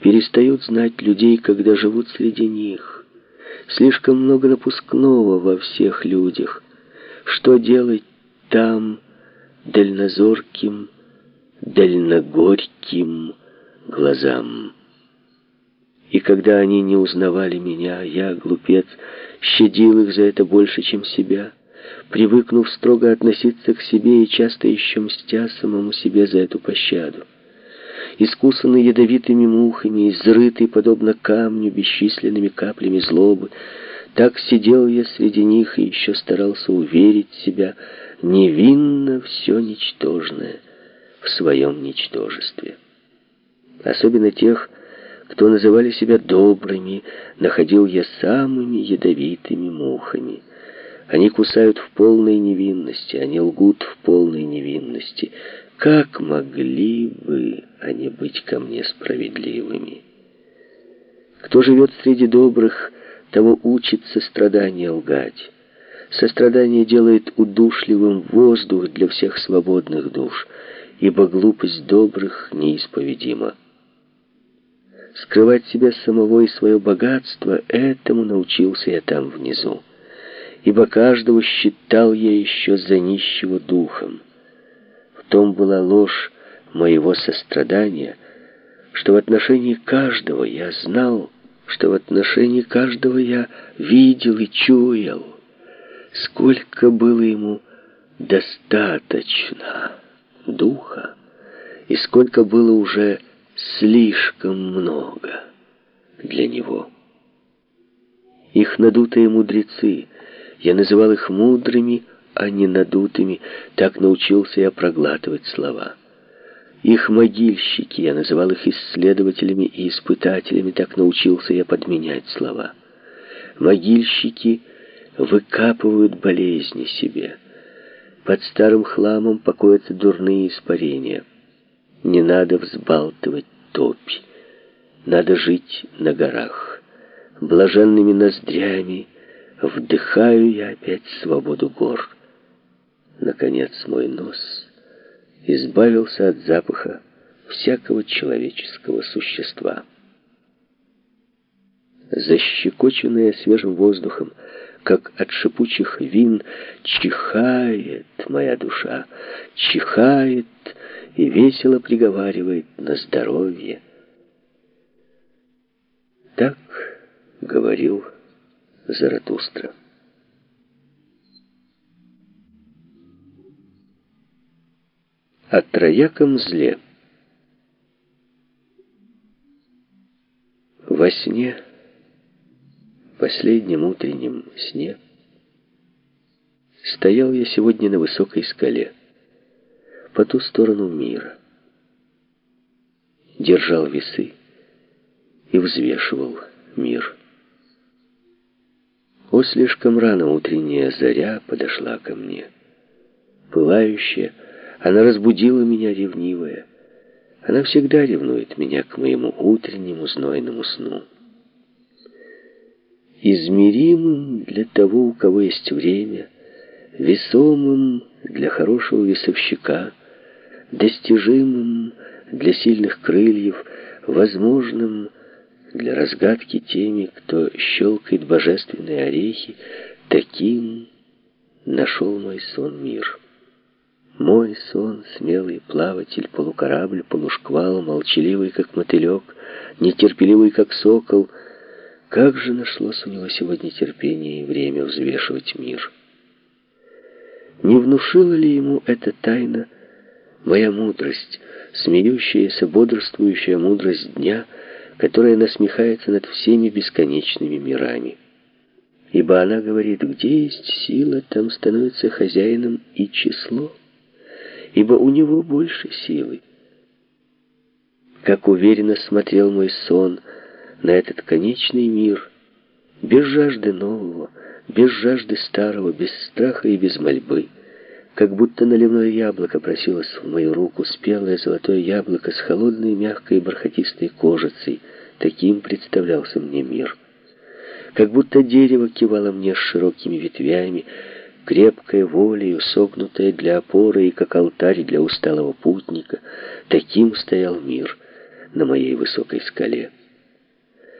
перестают знать людей, когда живут среди них. Слишком много напускного во всех людях. Что делать там дальнозорким, дальногорьким глазам? И когда они не узнавали меня, я, глупец, щадил их за это больше, чем себя, привыкнув строго относиться к себе и часто еще мстя самому себе за эту пощаду. Искусанный ядовитыми мухами, изрытый, подобно камню, бесчисленными каплями злобы, так сидел я среди них и еще старался уверить себя невинно все ничтожное в своем ничтожестве. Особенно тех, кто называли себя добрыми, находил я самыми ядовитыми мухами. Они кусают в полной невинности, они лгут в полной невинности. Как могли бы они быть ко мне справедливыми? Кто живет среди добрых, того учится страдания лгать. Сострадание делает удушливым воздух для всех свободных душ, ибо глупость добрых неисповедима. Скрывать себя самого и свое богатство, этому научился я там внизу. Ибо каждого считал я еще за нищего духом. Том была ложь моего сострадания, что в отношении каждого я знал, что в отношении каждого я видел и чуял, сколько было ему достаточно духа, и сколько было уже слишком много для него. Их надутые мудрецы, я называл их мудрыми, а не надутыми, так научился я проглатывать слова. Их могильщики, я называл их исследователями и испытателями, так научился я подменять слова. Могильщики выкапывают болезни себе. Под старым хламом покоятся дурные испарения. Не надо взбалтывать топь. Надо жить на горах. Блаженными ноздрями вдыхаю я опять свободу гор. Наконец мой нос избавился от запаха всякого человеческого существа. Защекоченная свежим воздухом, как от шипучих вин, чихает моя душа, чихает и весело приговаривает на здоровье. Так говорил Заратустра. О трояком зле. Во сне, последнем утреннем сне, стоял я сегодня на высокой скале по ту сторону мира. Держал весы и взвешивал мир. О, слишком рано утренняя заря подошла ко мне. Пылающая, она разбудила меня ревнивая. Она всегда ревнует меня к моему утреннему знойному сну. Измеримым для того, у кого есть время, весомым для хорошего весовщика — достижимым для сильных крыльев, возможным для разгадки теми, кто щелкает божественные орехи, таким нашел мой сон мир. Мой сон, смелый плаватель, полукорабль, полушквал, молчаливый, как мотылек, нетерпеливый, как сокол. Как же нашлось у него сегодня терпение и время взвешивать мир? Не внушила ли ему эта тайна, Моя мудрость, смеющаяся, бодрствующая мудрость дня, которая насмехается над всеми бесконечными мирами. Ибо она говорит, где есть сила, там становится хозяином и число, ибо у него больше силы. Как уверенно смотрел мой сон на этот конечный мир, без жажды нового, без жажды старого, без страха и без мольбы, как будто наливное яблоко просилось в мою руку, спелое золотое яблоко с холодной, мягкой, бархатистой кожицей. Таким представлялся мне мир. Как будто дерево кивало мне с широкими ветвями, крепкой волею, согнутое для опоры и как алтарь для усталого путника. Таким стоял мир. на моей высокой скале.